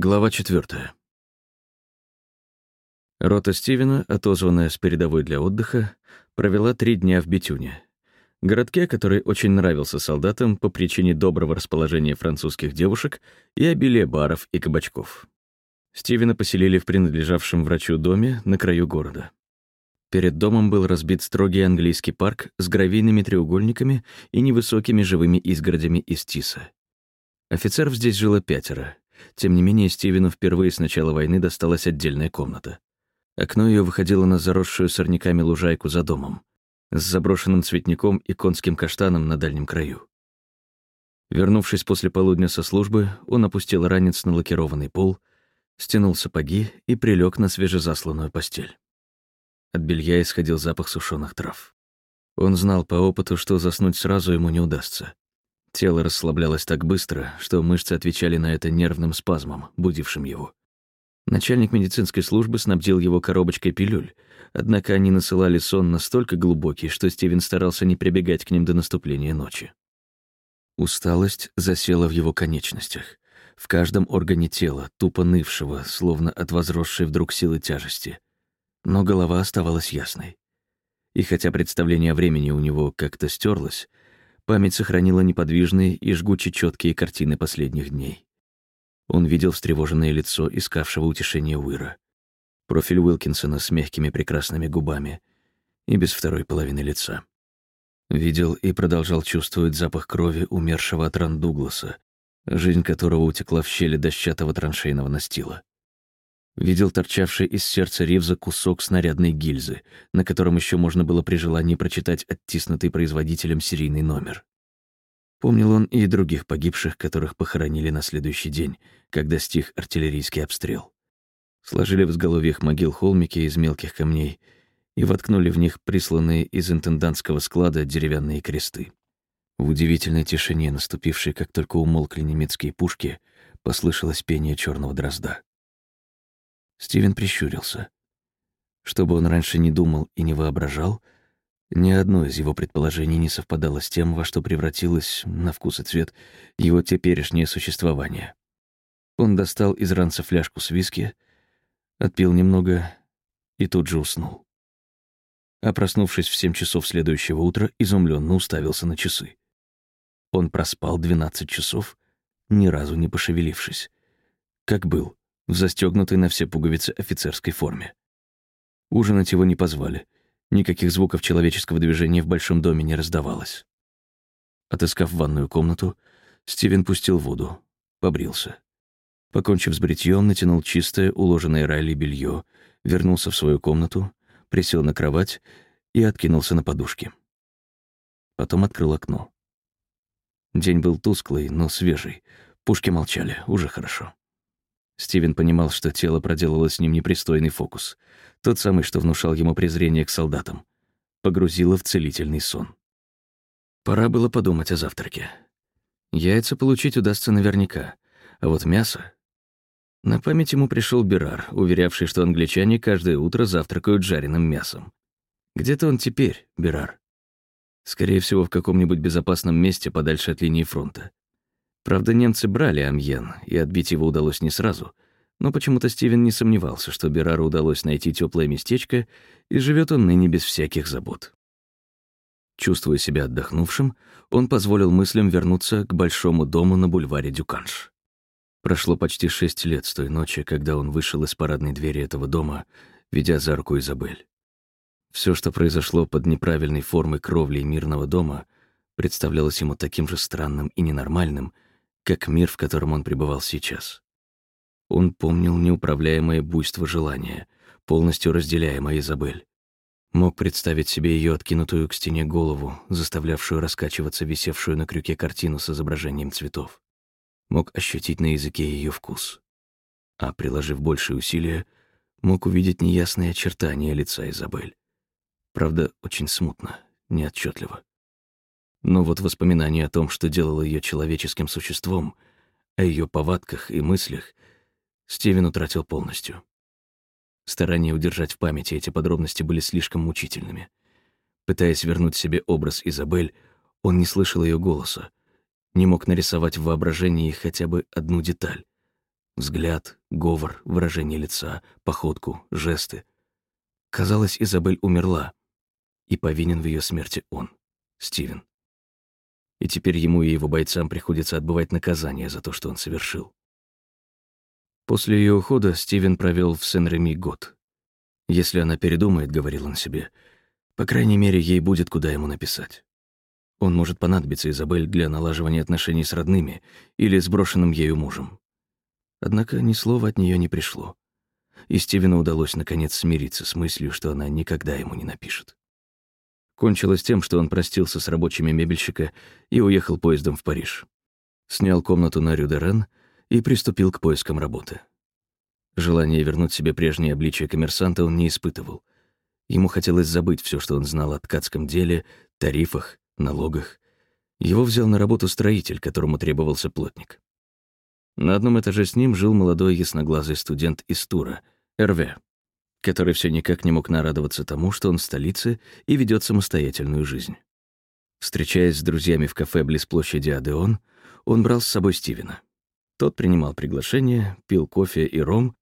Глава 4. Рота Стивена, отозванная с передовой для отдыха, провела три дня в Бетюне, городке, который очень нравился солдатам по причине доброго расположения французских девушек и обилия баров и кабачков. Стивена поселили в принадлежавшем врачу доме на краю города. Перед домом был разбит строгий английский парк с гравийными треугольниками и невысокими живыми изгородями из тиса. Офицеров здесь жило пятеро. Тем не менее, Стивену впервые с начала войны досталась отдельная комната. Окно ее выходило на заросшую сорняками лужайку за домом, с заброшенным цветником и конским каштаном на дальнем краю. Вернувшись после полудня со службы, он опустил ранец на лакированный пол, стянул сапоги и прилег на свежезасланную постель. От белья исходил запах сушеных трав. Он знал по опыту, что заснуть сразу ему не удастся. Тело расслаблялось так быстро, что мышцы отвечали на это нервным спазмом, будившим его. Начальник медицинской службы снабдил его коробочкой пилюль, однако они насылали сон настолько глубокий, что Стивен старался не прибегать к ним до наступления ночи. Усталость засела в его конечностях, в каждом органе тела, тупо нывшего, словно от возросшей вдруг силы тяжести. Но голова оставалась ясной. И хотя представление о времени у него как-то стерлось, память сохранила неподвижные и жгуче четкие картины последних дней. Он видел встревоженное лицо искавшего утешения Уира, профиль Уилкинсона с мягкими прекрасными губами и без второй половины лица. Видел и продолжал чувствовать запах крови умершего от ран Дугласа, жизнь которого утекла в щели дощатого траншейного настила. Видел торчавший из сердца Ривза кусок снарядной гильзы, на котором еще можно было при желании прочитать оттиснутый производителем серийный номер. Помнил он и других погибших, которых похоронили на следующий день, когда стих артиллерийский обстрел. Сложили в изголовьях могил холмики из мелких камней и воткнули в них присланные из интендантского склада деревянные кресты. В удивительной тишине, наступившей, как только умолкли немецкие пушки, послышалось пение черного дрозда. Стивен прищурился. Что бы он раньше не думал и не воображал — ни одно из его предположений не совпадало с тем, во что превратилось, на вкус и цвет, его теперешнее существование. Он достал из ранца фляжку с виски, отпил немного и тут же уснул. А проснувшись в семь часов следующего утра, изумленно уставился на часы. Он проспал 12 часов, ни разу не пошевелившись. Как был, в застегнутой на все пуговицы офицерской форме. Ужинать его не позвали — Никаких звуков человеческого движения в большом доме не раздавалось. Отыскав ванную комнату, Стивен пустил воду, побрился. Покончив с бритьем, натянул чистое, уложенное Райли белье, вернулся в свою комнату, присел на кровать и откинулся на подушке. Потом открыл окно. День был тусклый, но свежий. Пушки молчали, уже хорошо. Стивен понимал, что тело проделало с ним непристойный фокус. Тот самый, что внушал ему презрение к солдатам. Погрузило в целительный сон. Пора было подумать о завтраке. Яйца получить удастся наверняка, а вот мясо... На память ему пришел Берар, уверявший, что англичане каждое утро завтракают жареным мясом. Где-то он теперь, Берар. Скорее всего, в каком-нибудь безопасном месте подальше от линии фронта. Правда, немцы брали Амьен, и отбить его удалось не сразу. Но почему-то Стивен не сомневался, что Берару удалось найти теплое местечко, и живет он ныне без всяких забот. Чувствуя себя отдохнувшим, он позволил мыслям вернуться к большому дому на бульваре Дюканш. Прошло почти шесть лет с той ночи, когда он вышел из парадной двери этого дома, ведя за руку Изабель. Все, что произошло под неправильной формой кровли мирного дома, представлялось ему таким же странным и ненормальным — как мир, в котором он пребывал сейчас. Он помнил неуправляемое буйство желания, полностью разделяемое Изабель. Мог представить себе ее откинутую к стене голову, заставлявшую раскачиваться висевшую на крюке картину с изображением цветов. Мог ощутить на языке ее вкус. А, приложив большие усилия, мог увидеть неясные очертания лица Изабель. Правда, очень смутно, неотчетливо. Но вот воспоминания о том, что делало ее человеческим существом, о ее повадках и мыслях, Стивен утратил полностью. Старания удержать в памяти эти подробности были слишком мучительными. Пытаясь вернуть себе образ Изабель, он не слышал ее голоса, не мог нарисовать в воображении хотя бы одну деталь. взгляд, говор, выражение лица, походку, жесты. Казалось, Изабель умерла, и повинен в ее смерти он, Стивен. И теперь ему и его бойцам приходится отбывать наказание за то, что он совершил. После ее ухода Стивен провел в Сен-Реми год. Если она передумает, говорил он себе, по крайней мере, ей будет куда ему написать. Он может понадобиться Изабель для налаживания отношений с родными или с брошенным ею мужем. Однако ни слова от нее не пришло. И Стивену удалось наконец смириться с мыслью, что она никогда ему не напишет. Кончилось тем, что он простился с рабочими мебельщика и уехал поездом в Париж. Снял комнату на Рю-де-Рен и приступил к поискам работы. Желание вернуть себе прежнее обличие коммерсанта он не испытывал. Ему хотелось забыть все, что он знал о ткацком деле, тарифах, налогах. Его взял на работу строитель, которому требовался плотник. На одном этаже с ним жил молодой ясноглазый студент из Тура, Эрве, который все никак не мог нарадоваться тому, что он в столице и ведет самостоятельную жизнь. Встречаясь с друзьями в кафе близ площади Адеон, он брал с собой Стивена. Тот принимал приглашение, пил кофе и ром,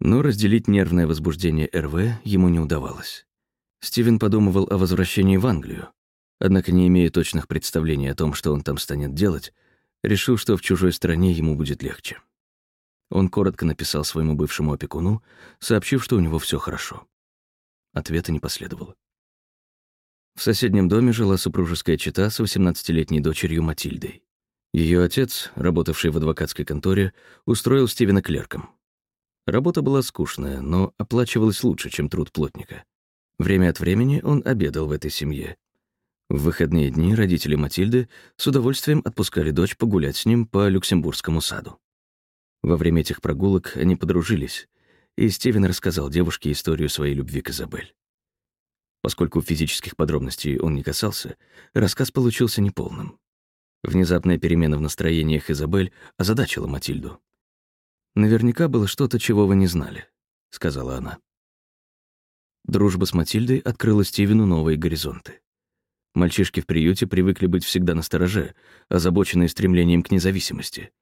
но разделить нервное возбуждение РВ ему не удавалось. Стивен подумывал о возвращении в Англию, однако, не имея точных представлений о том, что он там станет делать, решил, что в чужой стране ему будет легче. Он коротко написал своему бывшему опекуну, сообщив, что у него все хорошо. Ответа не последовало. В соседнем доме жила супружеская чета с 18-летней дочерью Матильдой. Ее отец, работавший в адвокатской конторе, устроил Стивена клерком. Работа была скучная, но оплачивалась лучше, чем труд плотника. Время от времени он обедал в этой семье. В выходные дни родители Матильды с удовольствием отпускали дочь погулять с ним по Люксембургскому саду. Во время этих прогулок они подружились, и Стивен рассказал девушке историю своей любви к Изабель. Поскольку физических подробностей он не касался, рассказ получился неполным. Внезапная перемена в настроениях Изабель озадачила Матильду. «Наверняка было что-то, чего вы не знали», — сказала она. Дружба с Матильдой открыла Стивену новые горизонты. Мальчишки в приюте привыкли быть всегда настороже, озабоченные стремлением к независимости.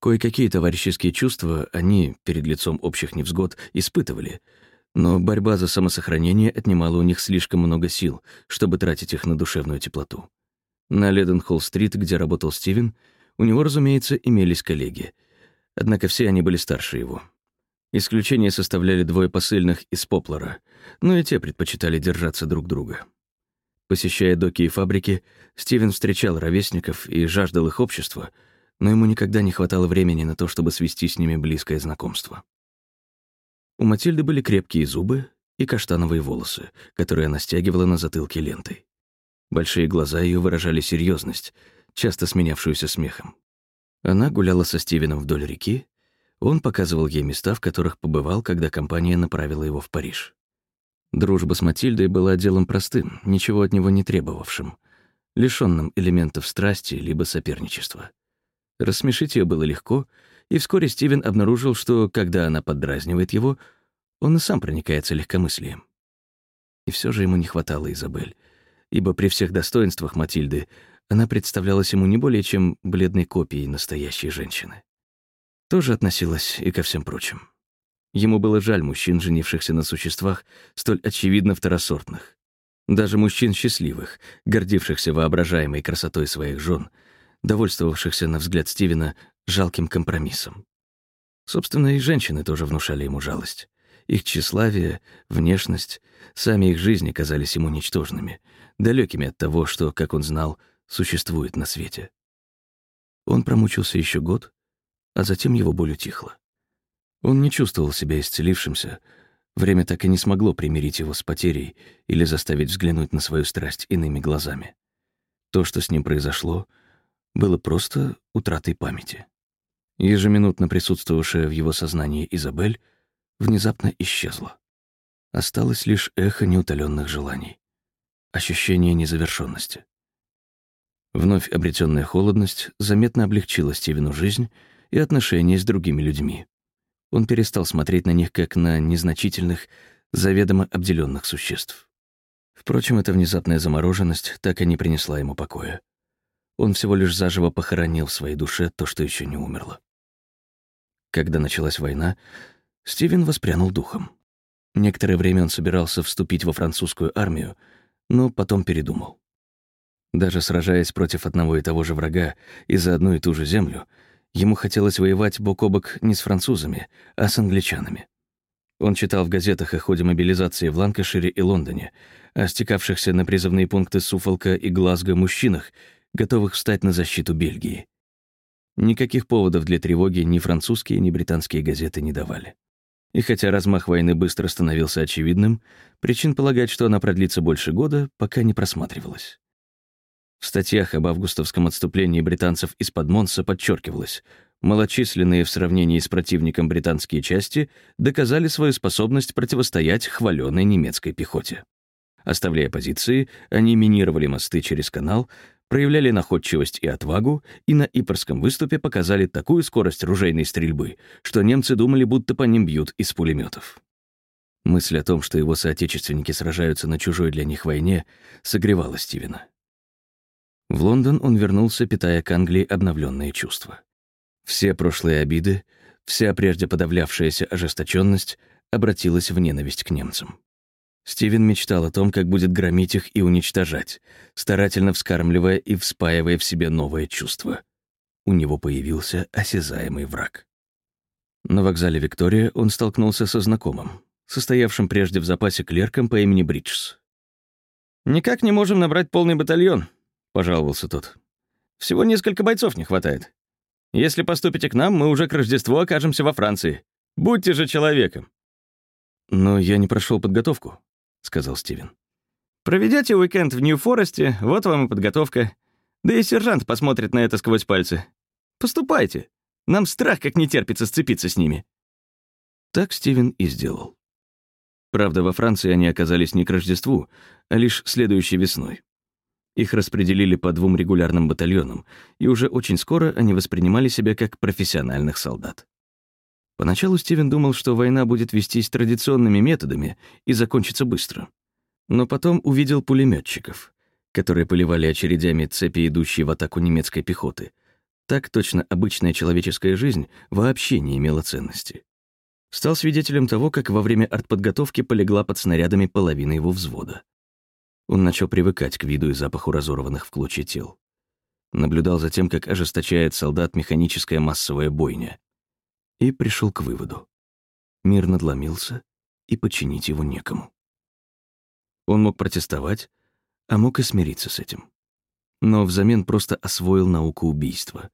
Кое-какие товарищеские чувства они, перед лицом общих невзгод, испытывали, но борьба за самосохранение отнимала у них слишком много сил, чтобы тратить их на душевную теплоту. На Леденхолл-стрит, где работал Стивен, у него, разумеется, имелись коллеги. Однако все они были старше его. Исключение составляли двое посыльных из Поплара, но и те предпочитали держаться друг друга. Посещая доки и фабрики, Стивен встречал ровесников и жаждал их общества, но ему никогда не хватало времени на то, чтобы свести с ними близкое знакомство. У Матильды были крепкие зубы и каштановые волосы, которые она стягивала на затылке лентой. Большие глаза ее выражали серьезность, часто сменявшуюся смехом. Она гуляла со Стивеном вдоль реки, он показывал ей места, в которых побывал, когда компания направила его в Париж. Дружба с Матильдой была делом простым, ничего от него не требовавшим, лишённым элементов страсти либо соперничества. Рассмешить ее было легко, и вскоре Стивен обнаружил, что, когда она поддразнивает его, он и сам проникается легкомыслием. И все же ему не хватало Изабель, ибо при всех достоинствах Матильды она представлялась ему не более чем бледной копией настоящей женщины. Тоже относилась и ко всем прочим. Ему было жаль мужчин, женившихся на существах, столь очевидно второсортных. Даже мужчин счастливых, гордившихся воображаемой красотой своих жен, довольствовавшихся, на взгляд Стивена, жалким компромиссом. Собственно, и женщины тоже внушали ему жалость. Их тщеславие, внешность, сами их жизни казались ему ничтожными, далекими от того, что, как он знал, существует на свете. Он промучился еще год, а затем его боль утихла. Он не чувствовал себя исцелившимся, время так и не смогло примирить его с потерей или заставить взглянуть на свою страсть иными глазами. То, что с ним произошло, было просто утратой памяти. Ежеминутно присутствовавшая в его сознании Изабель внезапно исчезла. Осталось лишь эхо неутоленных желаний, ощущение незавершенности. Вновь обретенная холодность заметно облегчила Стивену жизнь и отношения с другими людьми. Он перестал смотреть на них как на незначительных, заведомо обделенных существ. Впрочем, эта внезапная замороженность так и не принесла ему покоя. Он всего лишь заживо похоронил в своей душе то, что еще не умерло. Когда началась война, Стивен воспрянул духом. Некоторое время он собирался вступить во французскую армию, но потом передумал. Даже сражаясь против одного и того же врага и за одну и ту же землю, ему хотелось воевать бок о бок не с французами, а с англичанами. Он читал в газетах о ходе мобилизации в Ланкашире и Лондоне, о стекавшихся на призывные пункты Суфолка и Глазго мужчинах, готовых встать на защиту Бельгии. Никаких поводов для тревоги ни французские, ни британские газеты не давали. И хотя размах войны быстро становился очевидным, причин полагать, что она продлится больше года, пока не просматривалось. В статьях об августовском отступлении британцев из-под Монса подчеркивалось, малочисленные в сравнении с противником британские части доказали свою способность противостоять хваленой немецкой пехоте. Оставляя позиции, они минировали мосты через канал, проявляли находчивость и отвагу и на Ипорском выступе показали такую скорость ружейной стрельбы, что немцы думали, будто по ним бьют из пулеметов. Мысль о том, что его соотечественники сражаются на чужой для них войне, согревала Стивена. В Лондон он вернулся, питая к Англии обновленные чувства. Все прошлые обиды, вся прежде подавлявшаяся ожесточенность обратилась в ненависть к немцам. Стивен мечтал о том, как будет громить их и уничтожать, старательно вскармливая и вспаивая в себе новое чувство. У него появился осязаемый враг. На вокзале Виктория он столкнулся со знакомым, состоявшим прежде в запасе клерком по имени Бриджс. «Никак не можем набрать полный батальон», — пожаловался тот. «Всего несколько бойцов не хватает. Если поступите к нам, мы уже к Рождеству окажемся во Франции. Будьте же человеком». «Но я не прошел подготовку», сказал Стивен. «Проведете уикенд в Нью-Форесте, вот вам и подготовка. Да и сержант посмотрит на это сквозь пальцы. Поступайте. Нам страх как не терпится сцепиться с ними». Так Стивен и сделал. Правда, во Франции они оказались не к Рождеству, а лишь следующей весной. Их распределили по двум регулярным батальонам, и уже очень скоро они воспринимали себя как профессиональных солдат. Поначалу Стивен думал, что война будет вестись традиционными методами и закончится быстро. Но потом увидел пулеметчиков, которые поливали очередями цепи, идущие в атаку немецкой пехоты. Так точно обычная человеческая жизнь вообще не имела ценности. Стал свидетелем того, как во время артподготовки полегла под снарядами половина его взвода. Он начал привыкать к виду и запаху разорванных в клочья тел. Наблюдал за тем, как ожесточает солдат механическая массовая бойня и пришел к выводу. Мир надломился, и починить его некому. Он мог протестовать, а мог и смириться с этим. Но взамен просто освоил науку убийства.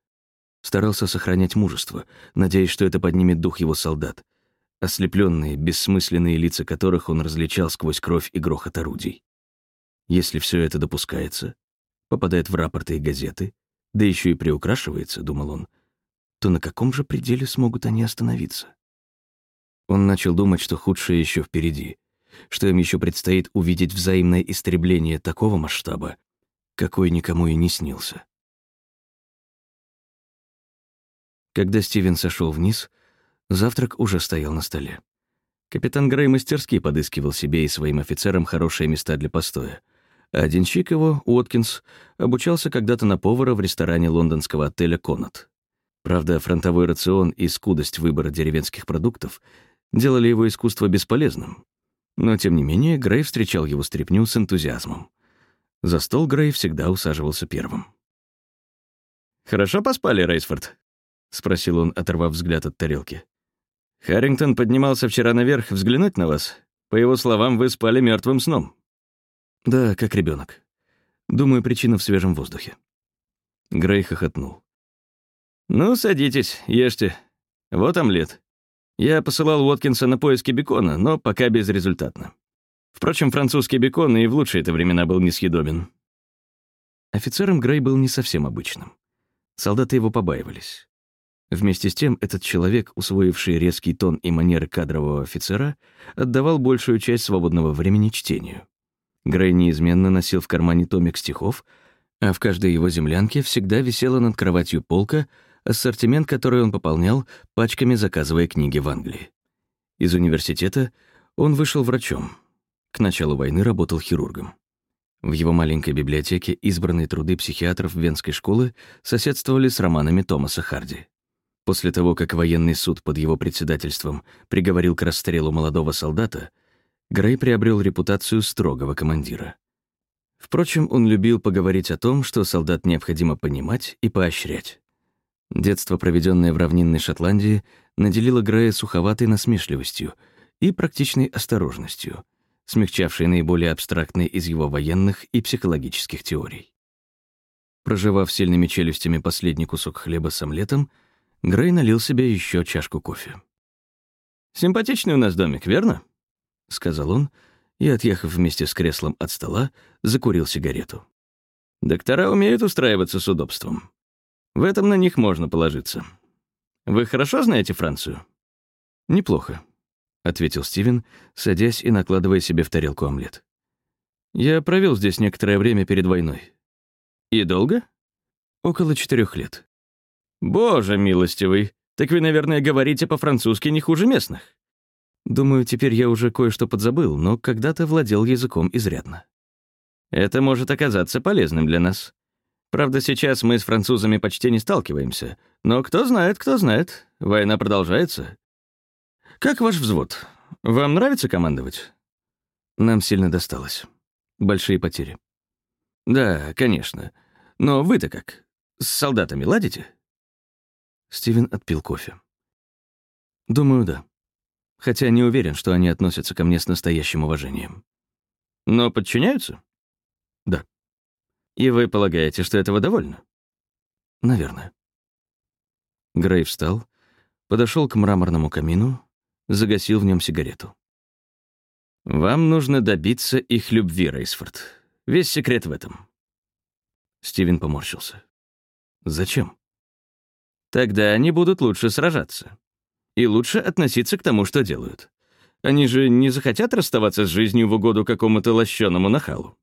Старался сохранять мужество, надеясь, что это поднимет дух его солдат, ослепленные, бессмысленные лица которых он различал сквозь кровь и грохот орудий. Если все это допускается, попадает в рапорты и газеты, да еще и приукрашивается, думал он, — то на каком же пределе смогут они остановиться? Он начал думать, что худшее еще впереди, что им еще предстоит увидеть взаимное истребление такого масштаба, какой никому и не снился. Когда Стивен сошел вниз, завтрак уже стоял на столе. Капитан Грей мастерски подыскивал себе и своим офицерам хорошие места для постоя, а один денщик его, Уоткинс, обучался когда-то на повара в ресторане лондонского отеля «Конат». Правда, фронтовой рацион и скудость выбора деревенских продуктов делали его искусство бесполезным. Но, тем не менее, Грей встречал его стряпню с энтузиазмом. За стол Грей всегда усаживался первым. «Хорошо поспали, Рейсфорд?» — спросил он, оторвав взгляд от тарелки. «Харрингтон поднимался вчера наверх взглянуть на вас. По его словам, вы спали мертвым сном». «Да, как ребенок. Думаю, причина в свежем воздухе». Грей хохотнул. «Ну, садитесь, ешьте. Вот омлет. Я посылал Уоткинса на поиски бекона, но пока безрезультатно. Впрочем, французский бекон и в лучшие-то времена был несъедобен». Офицером Грей был не совсем обычным. Солдаты его побаивались. Вместе с тем, этот человек, усвоивший резкий тон и манеры кадрового офицера, отдавал большую часть свободного времени чтению. Грей неизменно носил в кармане томик стихов, а в каждой его землянке всегда висела над кроватью полка — ассортимент, который он пополнял, пачками заказывая книги в Англии. Из университета он вышел врачом. К началу войны работал хирургом. В его маленькой библиотеке избранные труды психиатров Венской школы соседствовали с романами Томаса Харди. После того, как военный суд под его председательством приговорил к расстрелу молодого солдата, Грей приобрел репутацию строгого командира. Впрочем, он любил поговорить о том, что солдат необходимо понимать и поощрять. Детство, проведенное в равнинной Шотландии, наделило Грея суховатой насмешливостью и практичной осторожностью, смягчавшей наиболее абстрактные из его военных и психологических теорий. Проживав сильными челюстями последний кусок хлеба с омлетом, Грей налил себе еще чашку кофе. «Симпатичный у нас домик, верно?» — сказал он, и, отъехав вместе с креслом от стола, закурил сигарету. «Доктора умеют устраиваться с удобством. В этом на них можно положиться. Вы хорошо знаете Францию?» «Неплохо», — ответил Стивен, садясь и накладывая себе в тарелку омлет. «Я провел здесь некоторое время перед войной». «И долго?» «Около четырех лет». «Боже милостивый, так вы, наверное, говорите по-французски не хуже местных». Думаю, теперь я уже кое-что подзабыл, но когда-то владел языком изрядно. Это может оказаться полезным для нас. Правда, сейчас мы с французами почти не сталкиваемся, но кто знает, кто знает, война продолжается. Как ваш взвод? Вам нравится командовать? Нам сильно досталось. Большие потери. Да, конечно. Но вы-то как? С солдатами ладите? Стивен отпил кофе. Думаю, да хотя не уверен, что они относятся ко мне с настоящим уважением. Но подчиняются? Да. И вы полагаете, что этого довольно? Наверное. Грей встал, подошел к мраморному камину, загасил в нем сигарету. «Вам нужно добиться их любви, Рейсфорд. Весь секрет в этом». Стивен поморщился. «Зачем?» «Тогда они будут лучше сражаться и лучше относиться к тому, что делают. Они же не захотят расставаться с жизнью в угоду какому-то лощеному нахалу.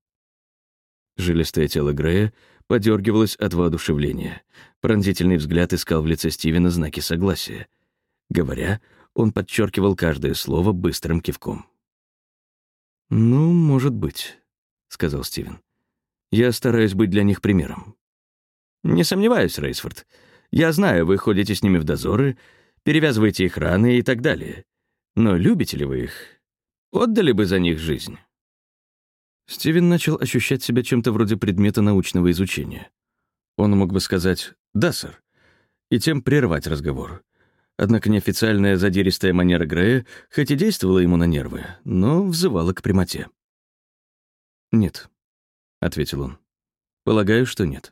Жилистое тело Грея подергивалось от воодушевления. Пронзительный взгляд искал в лице Стивена знаки согласия. Говоря, он подчеркивал каждое слово быстрым кивком. «Ну, может быть», — сказал Стивен. «Я стараюсь быть для них примером». «Не сомневаюсь, Рейсфорд. Я знаю, вы ходите с ними в дозоры, перевязываете их раны и так далее. Но любите ли вы их? Отдали бы за них жизнь?» Стивен начал ощущать себя чем-то вроде предмета научного изучения. Он мог бы сказать «да, сэр», и тем прервать разговор. Однако неофициальная задиристая манера Грея хоть и действовала ему на нервы, но взывала к прямоте. «Нет», — ответил он. «Полагаю, что нет».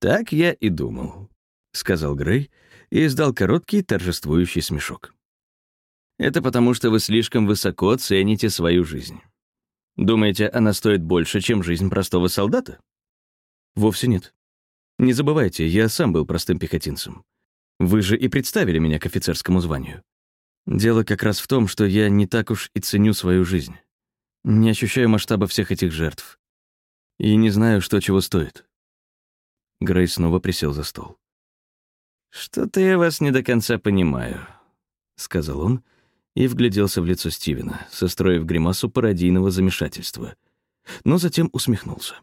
«Так я и думал», — сказал Грей и издал короткий торжествующий смешок. «Это потому, что вы слишком высоко цените свою жизнь. Думаете, она стоит больше, чем жизнь простого солдата?» «Вовсе нет. Не забывайте, я сам был простым пехотинцем. Вы же и представили меня к офицерскому званию. Дело как раз в том, что я не так уж и ценю свою жизнь. Не ощущаю масштаба всех этих жертв. И не знаю, что чего стоит». Грей снова присел за стол. «Что-то я вас не до конца понимаю», — сказал он и вгляделся в лицо Стивена, состроив гримасу пародийного замешательства, но затем усмехнулся.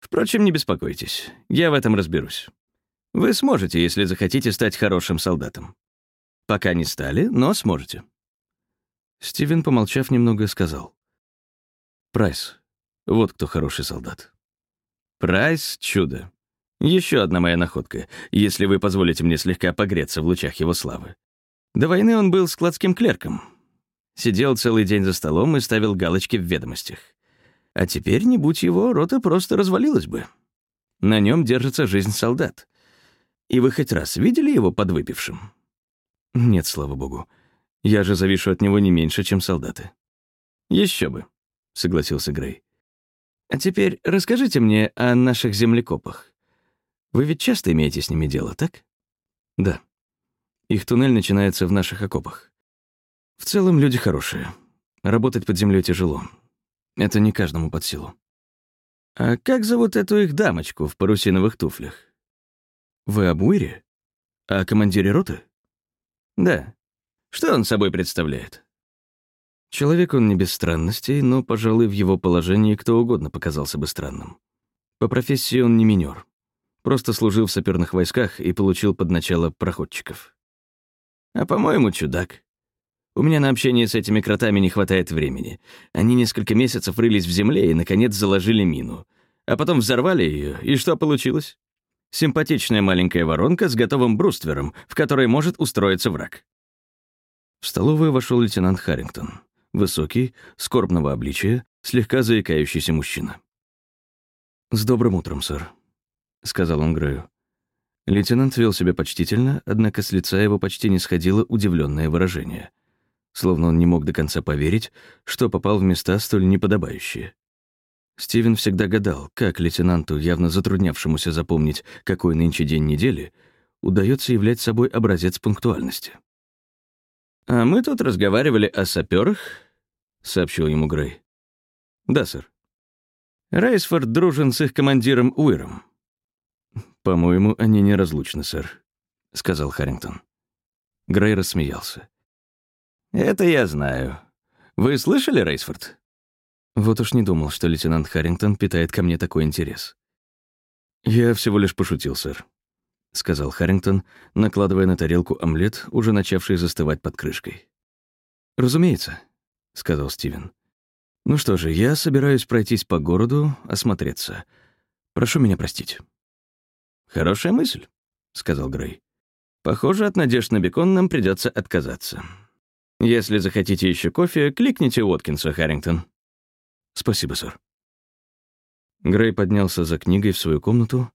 «Впрочем, не беспокойтесь, я в этом разберусь. Вы сможете, если захотите стать хорошим солдатом. Пока не стали, но сможете». Стивен, помолчав немного, сказал. «Прайс, вот кто хороший солдат». «Прайс — чудо. Еще одна моя находка, если вы позволите мне слегка погреться в лучах его славы. До войны он был складским клерком. Сидел целый день за столом и ставил галочки в ведомостях. А теперь, не будь его, рота просто развалилась бы. На нем держится жизнь солдат. И вы хоть раз видели его подвыпившим? Нет, слава богу. Я же завишу от него не меньше, чем солдаты. Еще бы, согласился Грей. А теперь расскажите мне о наших землекопах. Вы ведь часто имеете с ними дело, так? Да. Их туннель начинается в наших окопах. В целом люди хорошие. Работать под землей тяжело. Это не каждому под силу. А как зовут эту их дамочку в парусиновых туфлях? Вы об Уире? О командире роты? Да. Что он собой представляет? Человек он не без странностей, но, пожалуй, в его положении кто угодно показался бы странным. По профессии он не минер. Просто служил в саперных войсках и получил под начало проходчиков. А, по-моему, чудак. У меня на общение с этими кротами не хватает времени. Они несколько месяцев рылись в земле и, наконец, заложили мину. А потом взорвали ее, и что получилось? Симпатичная маленькая воронка с готовым бруствером, в которой может устроиться враг. В столовую вошел лейтенант Харрингтон. Высокий, скорбного обличия, слегка заикающийся мужчина. «С добрым утром, сэр», — сказал он Грею. Лейтенант вел себя почтительно, однако с лица его почти не сходило удивленное выражение — словно он не мог до конца поверить, что попал в места столь неподобающие. Стивен всегда гадал, как лейтенанту, явно затруднявшемуся запомнить, какой нынче день недели, удается являть собой образец пунктуальности. «А мы тут разговаривали о саперах», — сообщил ему Грей. «Да, сэр. Рейсфорд дружен с их командиром Уиром». «По-моему, они неразлучны, сэр», — сказал Харрингтон. Грей рассмеялся. «Это я знаю. Вы слышали, Рейсфорд?» Вот уж не думал, что лейтенант Харрингтон питает ко мне такой интерес. «Я всего лишь пошутил, сэр», — сказал Харрингтон, накладывая на тарелку омлет, уже начавший застывать под крышкой. «Разумеется», — сказал Стивен. «Ну что же, я собираюсь пройтись по городу, осмотреться. Прошу меня простить». «Хорошая мысль», — сказал Грей. «Похоже, от надежд на бекон нам придется отказаться». Если захотите еще кофе, кликните Уоткинса, Харрингтон. Спасибо, сэр. Грей поднялся за книгой в свою комнату,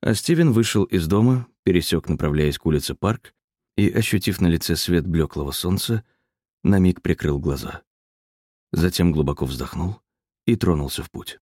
а Стивен вышел из дома, пересек, направляясь к улице Парк, и, ощутив на лице свет блеклого солнца, на миг прикрыл глаза. Затем глубоко вздохнул и тронулся в путь.